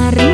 amar.